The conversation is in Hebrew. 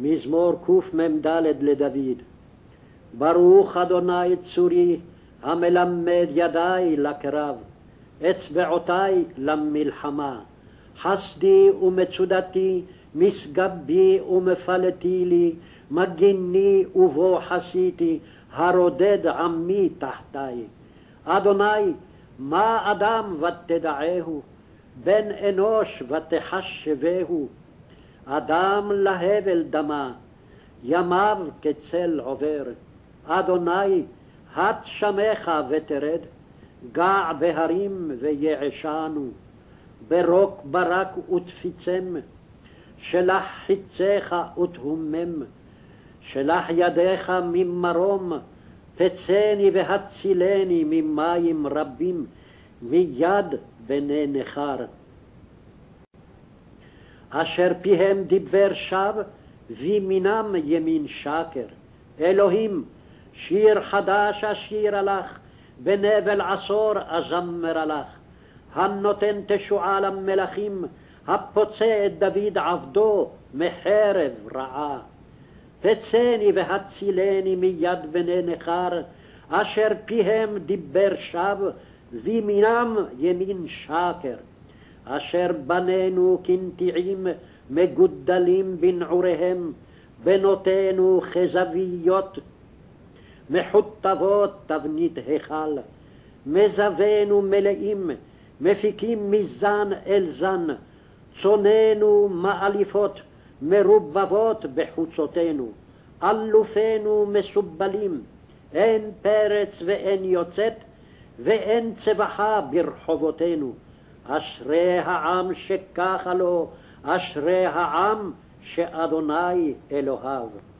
מזמור קמ"ד לדוד. ברוך אדוני צורי, המלמד ידי לקרב, אצבעותי למלחמה. חסדי ומצודתי, משגבי ומפלתי לי, מגיני ובו חסיתי, הרודד עמי תחתי. אדוני, מה אדם ותדעהו, בן אנוש ותחשבהו. אדם להבל דמה, ימיו כצל עובר. אדוני, הט שמך ותרד, גע בהרים ויעשנו, ברוק ברק ותפיצם, שלח חיציך ותהומם, שלח ידיך ממרום, פצני והצילני ממים רבים, מיד בני נכר. אשר פיהם דיבר שווא, וימינם ימין שקר. אלוהים, שיר חדש אשיר לך, בנבל עשור אזמר לך. הנותן תשועה למלכים, הפוצע את דוד עבדו מחרב רעה. פצני והצילני מיד בני נכר, אשר פיהם דיבר שווא, וימינם ימין שקר. אשר בנינו כנטיעים מגודלים בנעוריהם, בנותינו כזוויות, מחוטבות תבנית היכל, מזווינו מלאים, מפיקים מזן אל זן, צוננו מאליפות, מרובבות בחוצותינו, אלופינו מסובלים, אין פרץ ואין יוצאת, ואין צבחה ברחובותינו. אשרי העם שככה לו, אשרי העם שאדוני אלוהיו.